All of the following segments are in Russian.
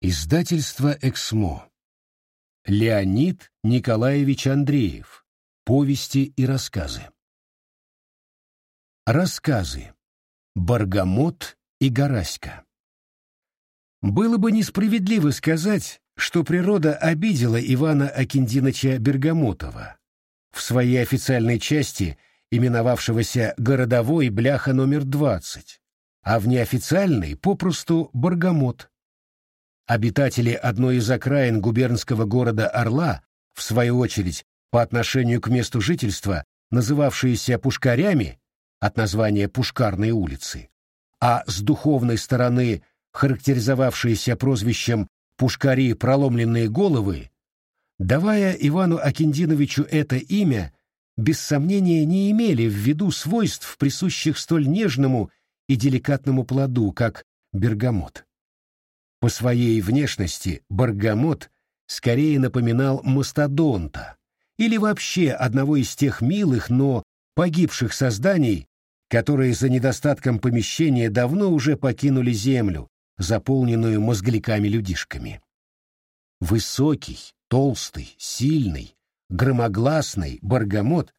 Издательство «Эксмо». Леонид Николаевич Андреев. Повести и рассказы. Рассказы. Баргамот и Гораська. Было бы несправедливо сказать, что природа обидела Ивана Акиндиновича Бергамотова, в своей официальной части именовавшегося «Городовой бляха номер 20», а в неофициальной попросту «Баргамот». Обитатели одной из окраин губернского города Орла, в свою очередь, по отношению к месту жительства, называвшиеся пушкарями, от названия Пушкарной улицы, а с духовной стороны характеризовавшиеся прозвищем «пушкари проломленные головы», давая Ивану Акиндиновичу это имя, без сомнения не имели в виду свойств, присущих столь нежному и деликатному плоду, как бергамот. По своей внешности Баргамот скорее напоминал мастодонта или вообще одного из тех милых, но погибших созданий, которые за недостатком помещения давно уже покинули землю, заполненную мозгликами-людишками. Высокий, толстый, сильный, громогласный Баргамот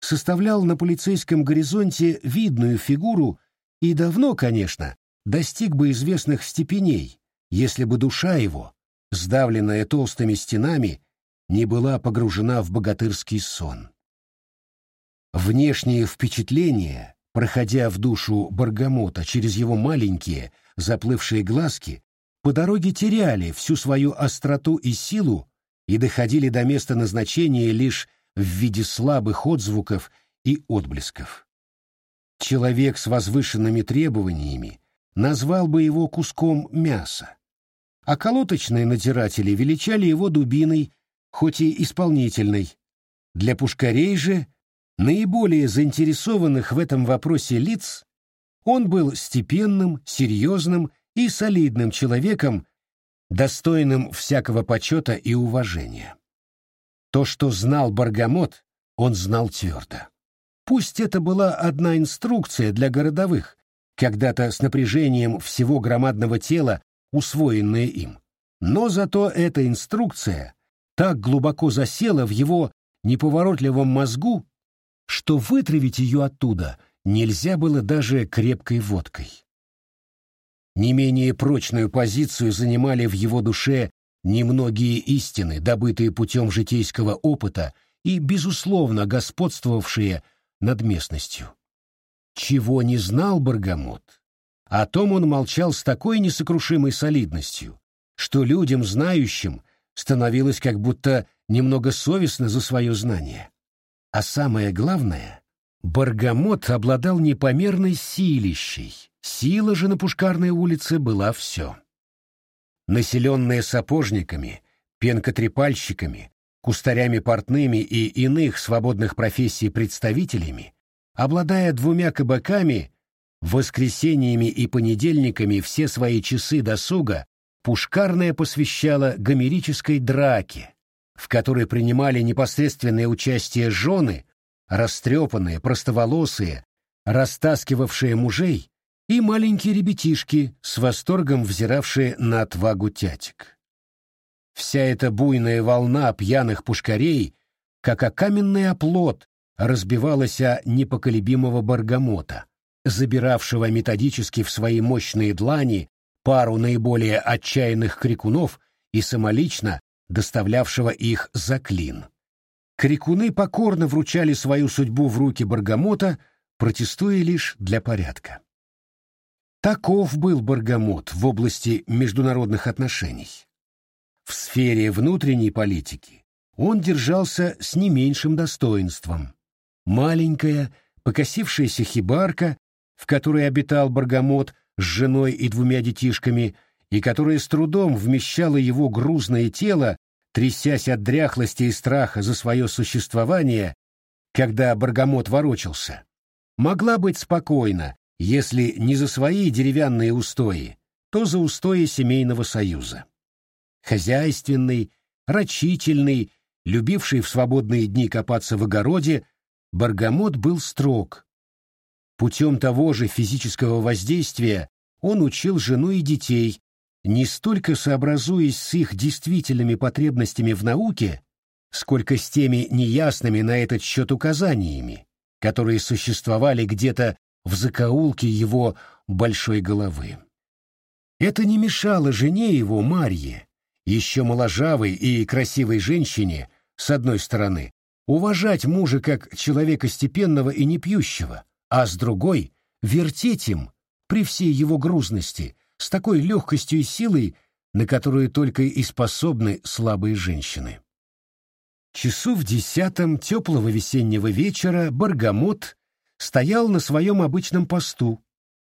составлял на полицейском горизонте видную фигуру и давно, конечно, достиг бы известных степеней, если бы душа его, сдавленная толстыми стенами, не была погружена в богатырский сон. Внешние впечатления, проходя в душу Баргамота через его маленькие, заплывшие глазки, по дороге теряли всю свою остроту и силу и доходили до места назначения лишь в виде слабых отзвуков и отблесков. Человек с возвышенными требованиями назвал бы его куском мяса, а колоточные натиратели величали его дубиной, хоть и исполнительной. Для пушкарей же, наиболее заинтересованных в этом вопросе лиц, он был степенным, серьезным и солидным человеком, достойным всякого почета и уважения. То, что знал Баргамот, он знал твердо. Пусть это была одна инструкция для городовых, когда-то с напряжением всего громадного тела усвоенное им. Но зато эта инструкция так глубоко засела в его неповоротливом мозгу, что вытравить ее оттуда нельзя было даже крепкой водкой. Не менее прочную позицию занимали в его душе немногие истины, добытые путем житейского опыта и, безусловно, господствовавшие над местностью. Чего не знал Баргамот, о том он молчал с такой несокрушимой солидностью, что людям, знающим, становилось как будто немного совестно за свое знание. А самое главное, Баргамот обладал непомерной силищей, сила же на Пушкарной улице была все. Населенная сапожниками, пенкотрепальщиками, кустарями портными и иных свободных профессий представителями, обладая двумя кабаками, Воскресениями и понедельниками все свои часы досуга Пушкарная посвящала гомерической драке, в которой принимали непосредственное участие жены, растрепанные, простоволосые, растаскивавшие мужей, и маленькие ребятишки, с восторгом взиравшие на отвагу тятик. Вся эта буйная волна пьяных пушкарей, как о оплот, разбивалась о непоколебимого баргамота, забиравшего методически в свои мощные длани пару наиболее отчаянных крикунов и самолично доставлявшего их за клин. Крикуны покорно вручали свою судьбу в руки Баргамота, протестуя лишь для порядка. Таков был Баргамот в области международных отношений. В сфере внутренней политики он держался с не меньшим достоинством. Маленькая, покосившаяся хибарка в которой обитал Баргамот с женой и двумя детишками, и которая с трудом вмещала его грузное тело, трясясь от дряхлости и страха за свое существование, когда Баргамот ворочался, могла быть спокойна, если не за свои деревянные устои, то за устои семейного союза. Хозяйственный, рачительный, любивший в свободные дни копаться в огороде, Баргамот был строг, Путем того же физического воздействия он учил жену и детей, не столько сообразуясь с их действительными потребностями в науке, сколько с теми неясными на этот счет указаниями, которые существовали где-то в закоулке его большой головы. Это не мешало жене его, Марье, еще моложавой и красивой женщине, с одной стороны, уважать мужа как человека степенного и непьющего, а с другой — вертеть им, при всей его грузности, с такой легкостью и силой, на которую только и способны слабые женщины. Часу в десятом теплого весеннего вечера Баргамот стоял на своем обычном посту,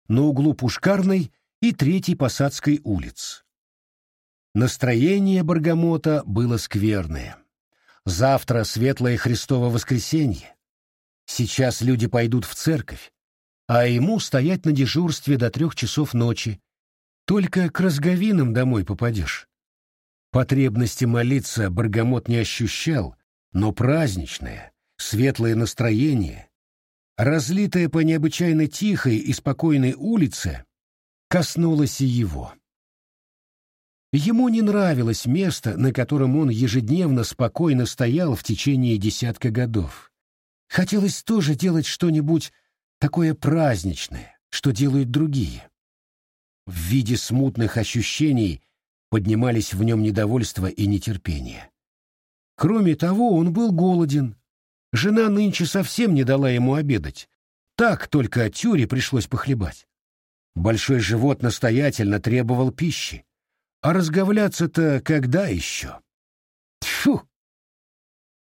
на углу Пушкарной и Третьей Посадской улиц. Настроение Баргамота было скверное. Завтра светлое Христово воскресенье. Сейчас люди пойдут в церковь, а ему стоять на дежурстве до трех часов ночи. Только к разговинам домой попадешь. Потребности молиться Баргамот не ощущал, но праздничное, светлое настроение, разлитое по необычайно тихой и спокойной улице, коснулось и его. Ему не нравилось место, на котором он ежедневно спокойно стоял в течение десятка годов. Хотелось тоже делать что-нибудь такое праздничное, что делают другие. В виде смутных ощущений поднимались в нем недовольство и нетерпение. Кроме того, он был голоден. Жена нынче совсем не дала ему обедать. Так только от тюре пришлось похлебать. Большой живот настоятельно требовал пищи. А разговляться-то когда еще? Тьфу!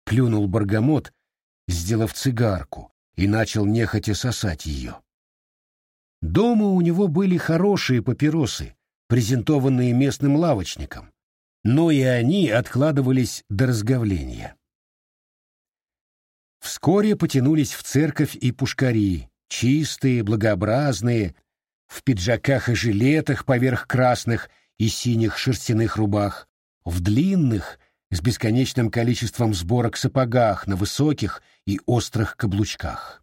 Плюнул Баргамот, сделав цигарку, и начал нехотя сосать ее. Дома у него были хорошие папиросы, презентованные местным лавочником, но и они откладывались до разговления. Вскоре потянулись в церковь и пушкари, чистые, благообразные, в пиджаках и жилетах поверх красных и синих шерстяных рубах, в длинных, с бесконечным количеством сборок сапогах на высоких и острых каблучках.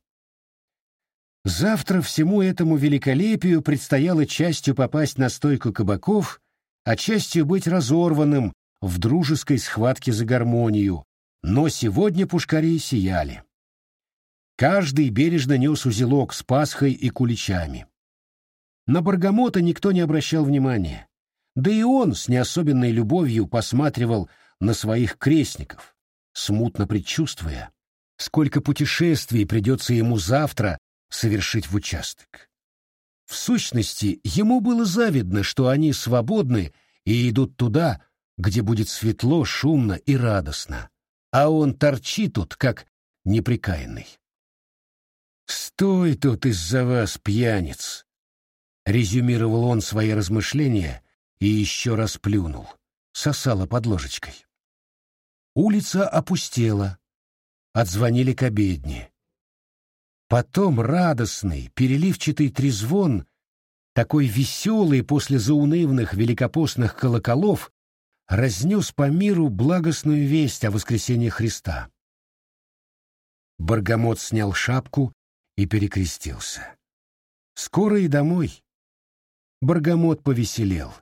Завтра всему этому великолепию предстояло частью попасть на стойку кабаков, а частью быть разорванным в дружеской схватке за гармонию, но сегодня пушкари сияли. Каждый бережно нес узелок с пасхой и куличами. На Баргамота никто не обращал внимания. Да и он с неособенной любовью посматривал на своих крестников, смутно предчувствуя, сколько путешествий придется ему завтра совершить в участок. В сущности, ему было завидно, что они свободны и идут туда, где будет светло, шумно и радостно, а он торчит тут, как неприкаянный. «Стой тут из-за вас, пьяниц!» — резюмировал он свои размышления и еще раз плюнул, сосало под ложечкой. Улица опустела, отзвонили к обедне. Потом радостный, переливчатый трезвон, такой веселый после заунывных великопостных колоколов, разнес по миру благостную весть о воскресении Христа. Баргамот снял шапку и перекрестился. Скоро и домой. Баргамот повеселел,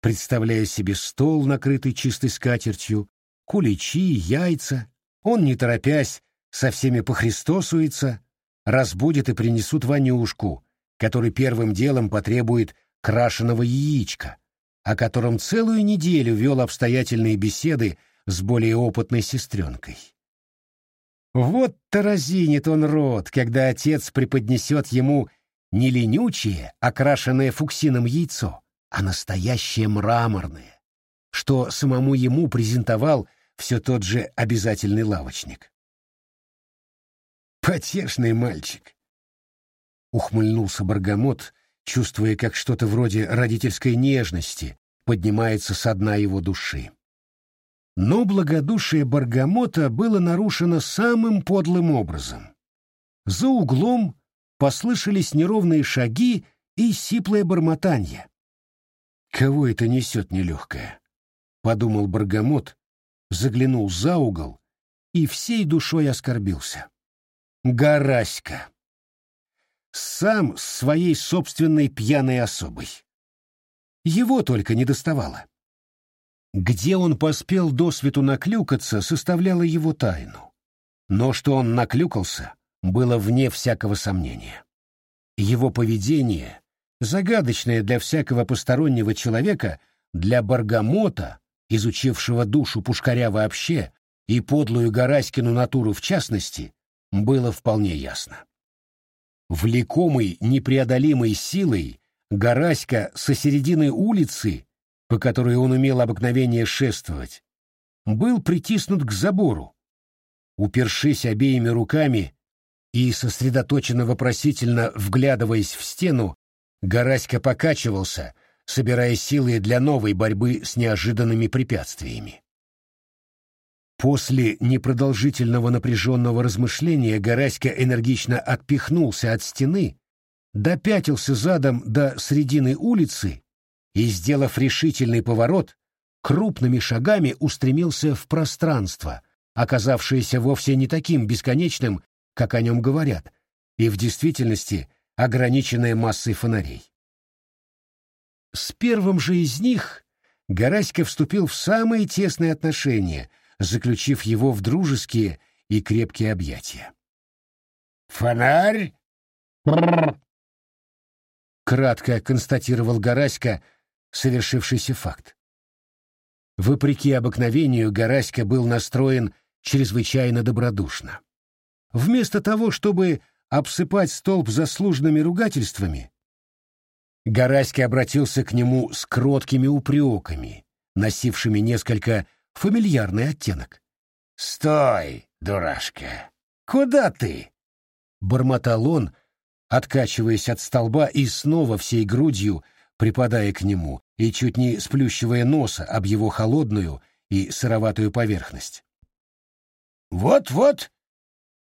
представляя себе стол, накрытый чистой скатертью, куличи, яйца. Он, не торопясь, со всеми похристосуется, разбудит и принесут Ванюшку, который первым делом потребует крашеного яичка, о котором целую неделю вел обстоятельные беседы с более опытной сестренкой. Вот-то разинит он рот, когда отец преподнесет ему не ленючее, окрашенное фуксином яйцо, а настоящее мраморное, что самому ему презентовал все тот же обязательный лавочник. Потешный мальчик. Ухмыльнулся Баргамот, чувствуя, как что-то вроде родительской нежности поднимается со дна его души. Но благодушие Баргамота было нарушено самым подлым образом. За углом послышались неровные шаги и сиплое бормотанье. «Кого это несет нелегкое?» — подумал Баргамот, заглянул за угол и всей душой оскорбился. Гараська. Сам с своей собственной пьяной особой. Его только не доставало. Где он поспел до свету наклюкаться, составляло его тайну. Но что он наклюкался, было вне всякого сомнения. Его поведение, загадочное для всякого постороннего человека, для Баргамота, изучившего душу Пушкаря вообще и подлую Гораськину натуру в частности, было вполне ясно. Влекомый непреодолимой силой, Гораська со середины улицы, по которой он умел обыкновение шествовать, был притиснут к забору. Упершись обеими руками и сосредоточенно вопросительно вглядываясь в стену, Гораська покачивался, собирая силы для новой борьбы с неожиданными препятствиями. После непродолжительного напряженного размышления Гораська энергично отпихнулся от стены, допятился задом до середины улицы и, сделав решительный поворот, крупными шагами устремился в пространство, оказавшееся вовсе не таким бесконечным, как о нем говорят, и в действительности ограниченное массой фонарей. С первым же из них Гораська вступил в самые тесные отношения — заключив его в дружеские и крепкие объятия. «Фонарь?» Кратко констатировал Гораська совершившийся факт. Вопреки обыкновению Гораська был настроен чрезвычайно добродушно. Вместо того, чтобы обсыпать столб заслуженными ругательствами, Гораська обратился к нему с кроткими упреками, носившими несколько фамильярный оттенок. «Стой, дурашка! Куда ты?» Бормотал он, откачиваясь от столба и снова всей грудью припадая к нему и чуть не сплющивая носа об его холодную и сыроватую поверхность. «Вот-вот!»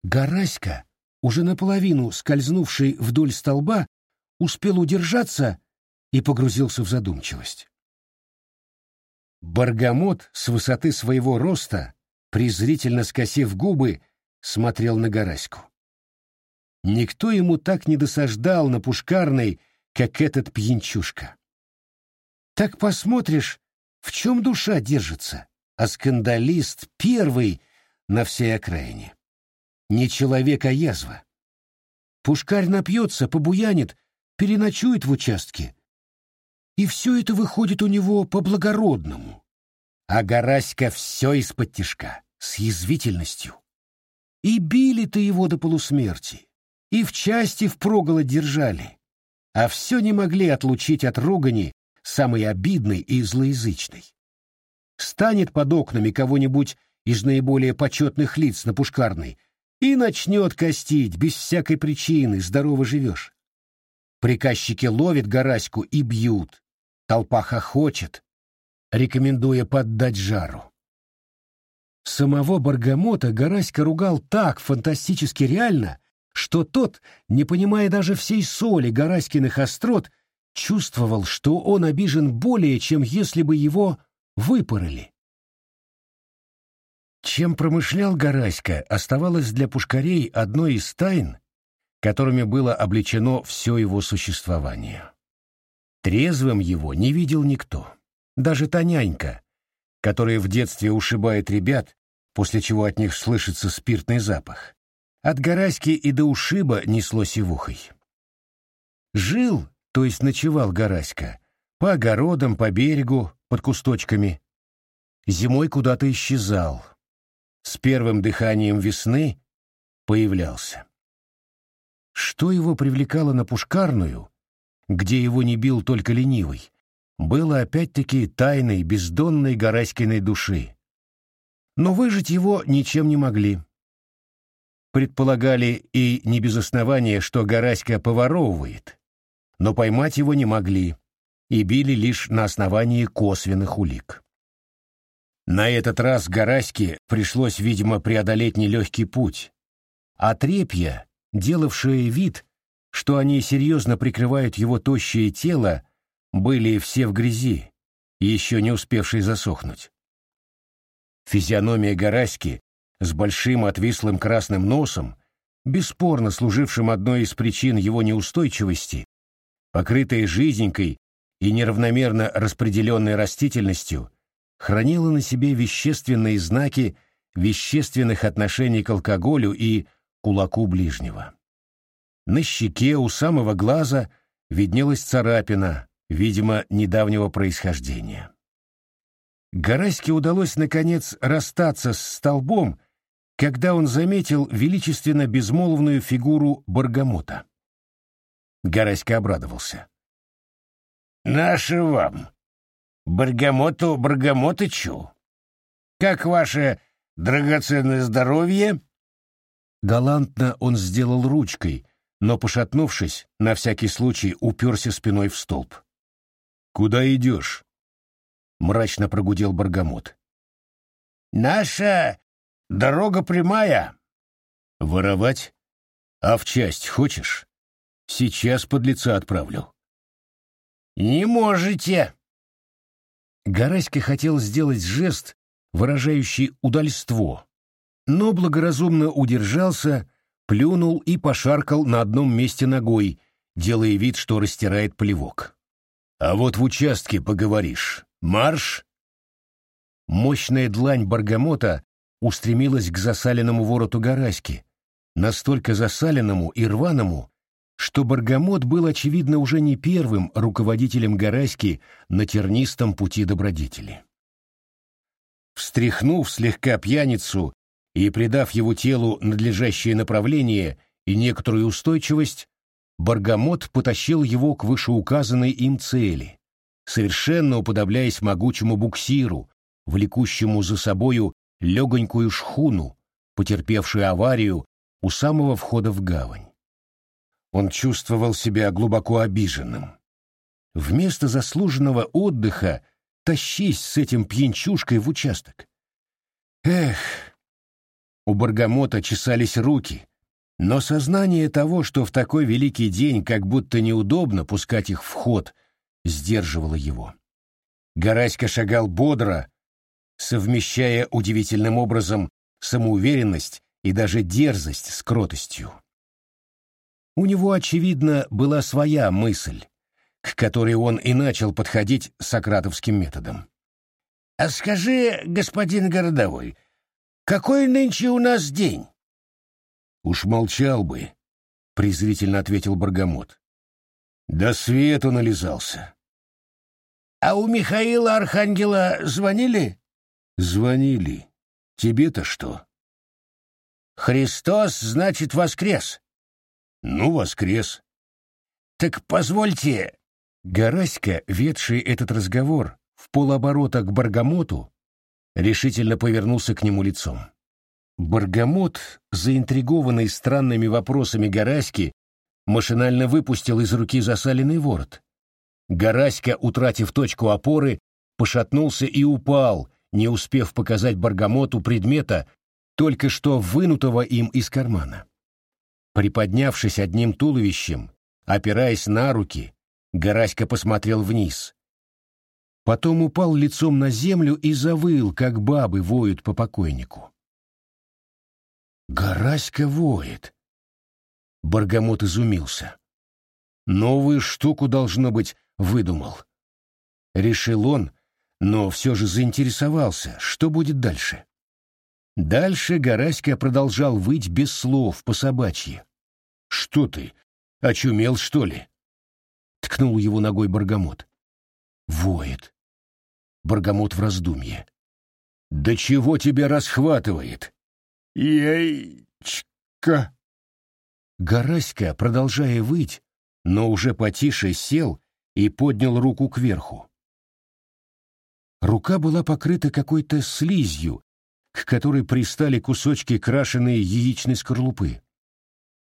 Гораська, уже наполовину скользнувший вдоль столба, успел удержаться и погрузился в задумчивость. Баргамот с высоты своего роста, презрительно скосив губы, смотрел на Гораську. Никто ему так не досаждал на пушкарной, как этот пьянчушка. Так посмотришь, в чем душа держится, а скандалист первый на всей окраине. Не человек, а язва. Пушкарь напьется, побуянит, переночует в участке, и все это выходит у него по-благородному. А Гораська все из-под тишка, с язвительностью. И били-то его до полусмерти, и в части впроголодь держали, а все не могли отлучить от ругани самой обидной и злоязычной. Станет под окнами кого-нибудь из наиболее почетных лиц на Пушкарной и начнет костить без всякой причины, здорово живешь. Приказчики ловят Гораську и бьют. Толпа хохочет, рекомендуя поддать жару. Самого Баргамота Гораська ругал так фантастически реально, что тот, не понимая даже всей соли Гораськиных острот, чувствовал, что он обижен более, чем если бы его выпороли. Чем промышлял Гораська, оставалось для пушкарей одной из тайн, которыми было облечено все его существование. Трезвым его не видел никто, даже Танянька, которая в детстве ушибает ребят, после чего от них слышится спиртный запах. От Гораськи и до ушиба несло сивухой. Жил, то есть ночевал Гораська, по огородам, по берегу, под кусточками. Зимой куда-то исчезал. С первым дыханием весны появлялся. Что его привлекало на Пушкарную, где его не бил только ленивый, было опять-таки тайной бездонной Гораськиной души. Но выжить его ничем не могли. Предполагали и не без основания, что Гораська поворовывает, но поймать его не могли и били лишь на основании косвенных улик. На этот раз Гораське пришлось, видимо, преодолеть нелегкий путь, а трепья делавшие вид, что они серьезно прикрывают его тощее тело, были все в грязи, еще не успевшие засохнуть. Физиономия Гораськи с большим отвислым красным носом, бесспорно служившим одной из причин его неустойчивости, покрытая жизненькой и неравномерно распределенной растительностью хранила на себе вещественные знаки вещественных отношений к алкоголю и кулаку ближнего. На щеке у самого глаза виднелась царапина, видимо, недавнего происхождения. Гараське удалось, наконец, расстаться с столбом, когда он заметил величественно безмолвную фигуру Баргамота. Гараська обрадовался. «Наше вам! Баргамоту Баргамотычу! Как ваше драгоценное здоровье?» Галантно он сделал ручкой, но, пошатнувшись, на всякий случай уперся спиной в столб. «Куда идешь?» — мрачно прогудел Баргамот. «Наша дорога прямая». «Воровать? А в часть хочешь? Сейчас под лица отправлю». «Не можете». Гараська хотел сделать жест, выражающий удальство, но благоразумно удержался, плюнул и пошаркал на одном месте ногой, делая вид, что растирает плевок. «А вот в участке поговоришь. Марш!» Мощная длань Баргамота устремилась к засаленному вороту Гараськи, настолько засаленному и рваному, что Баргамот был, очевидно, уже не первым руководителем Гараськи на тернистом пути добродетели. Встряхнув слегка пьяницу и придав его телу надлежащее направление и некоторую устойчивость, Баргамот потащил его к вышеуказанной им цели, совершенно уподобляясь могучему буксиру, влекущему за собою легонькую шхуну, потерпевшую аварию у самого входа в гавань. Он чувствовал себя глубоко обиженным. Вместо заслуженного отдыха тащись с этим пьянчушкой в участок. Эх, у Баргамота чесались руки, но сознание того, что в такой великий день как будто неудобно пускать их в ход, сдерживало его. Гораська шагал бодро, совмещая удивительным образом самоуверенность и даже дерзость с кротостью. У него, очевидно, была своя мысль, к которой он и начал подходить сократовским методом. «А скажи, господин городовой, какой нынче у нас день?» «Уж молчал бы», — презрительно ответил Баргамот. «До свету нализался». «А у Михаила Архангела звонили?» «Звонили. Тебе-то что?» «Христос, значит, воскрес». «Ну, воскрес». «Так позвольте...» Гораська, ведший этот разговор в полоборота к Баргамоту, решительно повернулся к нему лицом. Баргамот, заинтригованный странными вопросами Гораськи, машинально выпустил из руки засаленный ворот. Гораська, утратив точку опоры, пошатнулся и упал, не успев показать Баргамоту предмета, только что вынутого им из кармана. Приподнявшись одним туловищем, опираясь на руки, Гораська посмотрел вниз. Потом упал лицом на землю и завыл, как бабы воют по покойнику. Гораська воет. Баргамот изумился. Новую штуку, должно быть, выдумал. Решил он, но все же заинтересовался, что будет дальше. Дальше Гораська продолжал выть без слов по собачьи. «Что ты, очумел, что ли?» — ткнул его ногой Баргамот. Воет. Баргамот в раздумье. «Да чего тебя расхватывает?» «Яичко!» Гораська, продолжая выть, но уже потише сел и поднял руку кверху. Рука была покрыта какой-то слизью, к которой пристали кусочки крашеной яичной скорлупы.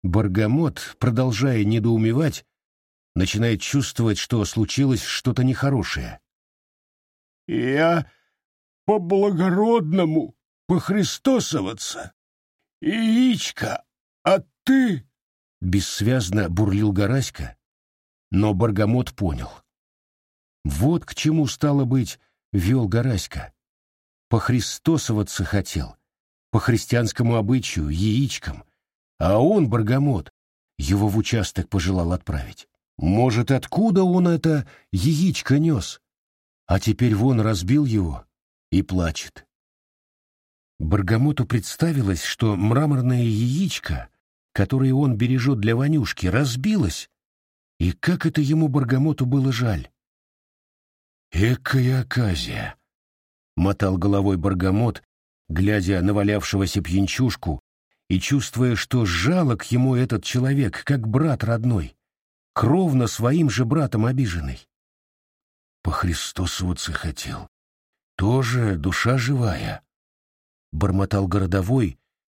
Баргамот, продолжая недоумевать, начинает чувствовать, что случилось что-то нехорошее. «Я по-благородному похристосоваться. Яичко, а ты...» Бессвязно бурлил Гораська, но Баргамот понял. Вот к чему, стало быть, вел Гораська. Похристосоваться хотел, по христианскому обычаю, яичкам, а он, Баргамот, его в участок пожелал отправить. Может, откуда он это яичко нес? А теперь вон разбил его и плачет. Баргамоту представилось, что мраморное яичко, которое он бережет для Ванюшки, разбилось, и как это ему Баргамоту было жаль. «Экая оказия!» — мотал головой Баргамот, глядя на валявшегося пьянчушку и чувствуя, что жалок ему этот человек, как брат родной, кровно своим же братом обиженный. Похристосоваться хотел. Тоже душа живая. Бормотал городовой,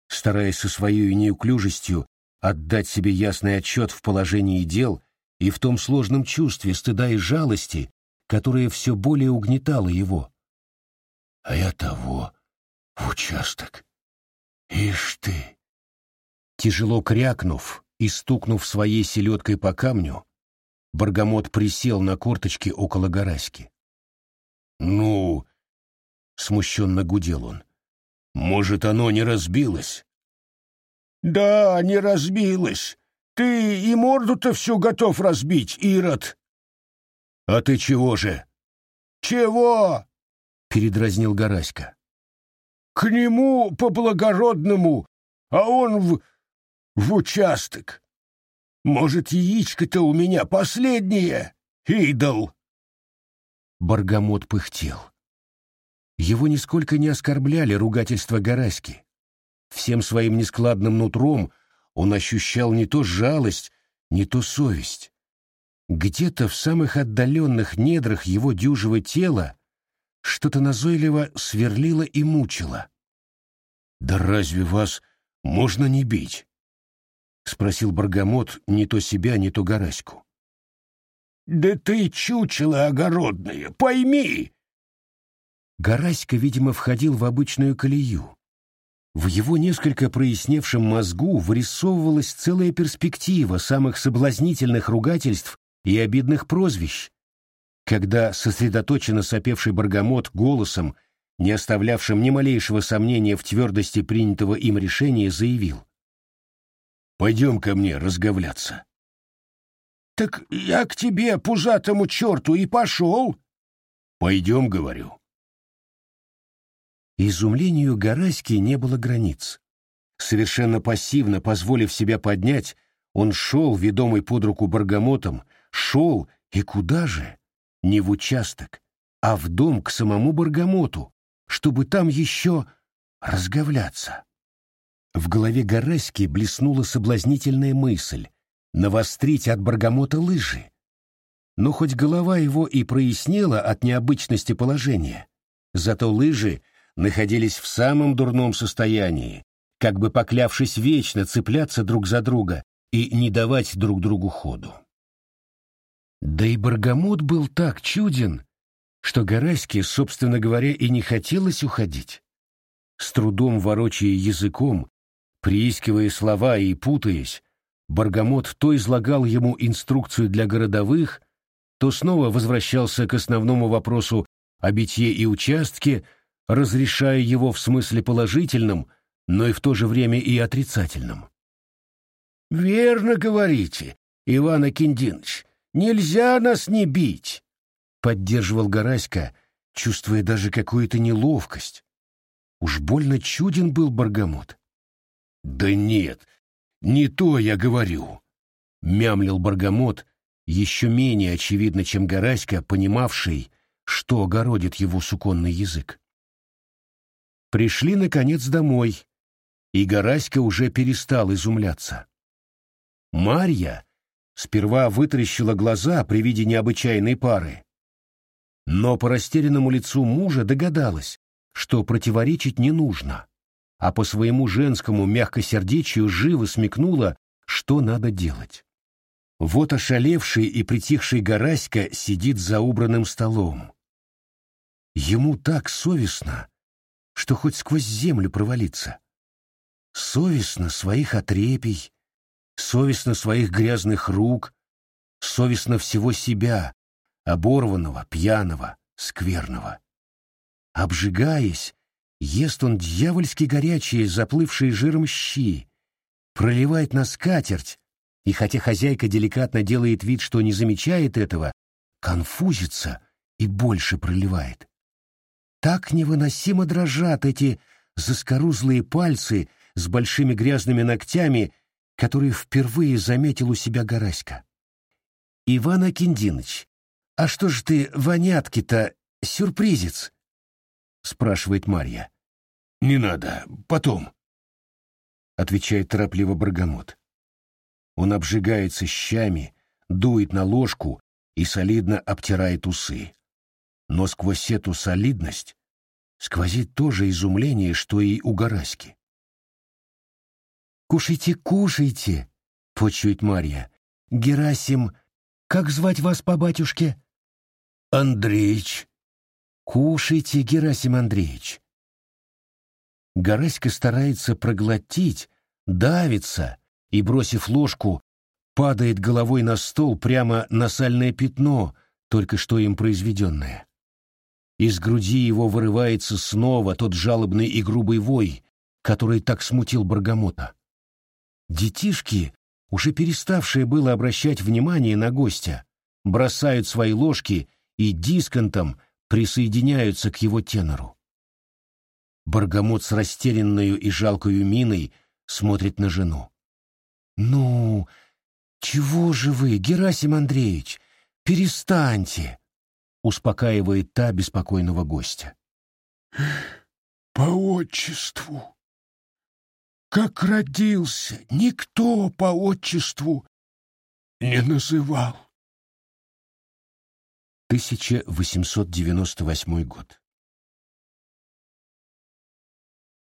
стараясь со своей неуклюжестью отдать себе ясный отчет в положении дел и в том сложном чувстве стыда и жалости, которое все более угнетало его. А я того, в участок. Ишь ты! Тяжело крякнув и стукнув своей селедкой по камню, Баргамот присел на корточки около Гараськи. «Ну...» — смущенно гудел он. «Может, оно не разбилось?» «Да, не разбилось. Ты и морду-то всю готов разбить, Ирод!» «А ты чего же?» «Чего?» — передразнил Гараська. «К нему по-благородному, а он в в участок. Может, яичко-то у меня последнее, идол?» Баргамот пыхтел. Его нисколько не оскорбляли ругательства Гараськи. Всем своим нескладным нутром он ощущал не то жалость, не то совесть. Где-то в самых отдаленных недрах его дюжего тела что-то назойливо сверлило и мучило. «Да разве вас можно не бить?» — спросил Баргамот не то себя, не то Гараську. «Да ты чучело огородное, пойми!» Гараська, видимо, входил в обычную колею. В его несколько проясневшем мозгу вырисовывалась целая перспектива самых соблазнительных ругательств и обидных прозвищ, когда сосредоточенно сопевший Баргамот голосом, не оставлявшим ни малейшего сомнения в твердости принятого им решения, заявил. Пойдем ко мне разговляться. — Так я к тебе, пузатому черту, и пошел. — Пойдем, говорю. Изумлению Гараськи не было границ. Совершенно пассивно позволив себя поднять, он шел, ведомый под руку Баргамотом, шел, и куда же? Не в участок, а в дом к самому Баргамоту, чтобы там еще разговляться. В голове Гараськи блеснула соблазнительная мысль — навострить от Баргамота лыжи. Но хоть голова его и прояснела от необычности положения, зато лыжи находились в самом дурном состоянии, как бы поклявшись вечно цепляться друг за друга и не давать друг другу ходу. Да и Баргамот был так чуден, что Гараське, собственно говоря, и не хотелось уходить. С трудом ворочая языком, Приискивая слова и путаясь, Баргамот то излагал ему инструкцию для городовых, то снова возвращался к основному вопросу о битье и участке, разрешая его в смысле положительном, но и в то же время и отрицательном. «Верно говорите, Иван Акиндинович, нельзя нас не бить!» — поддерживал Гараська, чувствуя даже какую-то неловкость. Уж больно чуден был Баргамот. «Да нет, не то я говорю», — мямлил Баргамот, еще менее очевидно, чем Гараська, понимавший, что огородит его суконный язык. Пришли, наконец, домой, и Гараська уже перестал изумляться. Марья сперва вытрящила глаза при виде необычайной пары, но по растерянному лицу мужа догадалась, что противоречить не нужно а по своему женскому мягкосердечию живо смекнула, что надо делать. Вот ошалевший и притихший Гораська сидит за убранным столом. Ему так совестно, что хоть сквозь землю провалиться. Совестно своих отрепий, совестно своих грязных рук, совестно всего себя, оборванного, пьяного, скверного. Обжигаясь, Ест он дьявольски горячие, заплывшие жиром щи, проливает на скатерть, И хотя хозяйка деликатно делает вид, что не замечает этого, конфузится и больше проливает. Так невыносимо дрожат эти заскорузлые пальцы с большими грязными ногтями, которые впервые заметил у себя Гораська. «Иван Акиндиныч, а что ж ты, вонятки-то, сюрпризец?» — спрашивает Марья. «Не надо, потом», — отвечает торопливо Баргамот. Он обжигается щами, дует на ложку и солидно обтирает усы. Но сквозь эту солидность сквозит то же изумление, что и у Гораськи. «Кушайте, кушайте!» — почует Марья. «Герасим, как звать вас по батюшке?» «Андреич». «Кушайте, Герасим Андреевич». Гораська старается проглотить, давится и, бросив ложку, падает головой на стол прямо на сальное пятно, только что им произведенное. Из груди его вырывается снова тот жалобный и грубый вой, который так смутил Баргамота. Детишки, уже переставшие было обращать внимание на гостя, бросают свои ложки и дисконтом присоединяются к его тенору. Баргамот с растерянную и жалкою миной смотрит на жену. «Ну, чего же вы, Герасим Андреевич, перестаньте!» успокаивает та беспокойного гостя. «По отчеству! Как родился, никто по отчеству не называл!» 1898 год.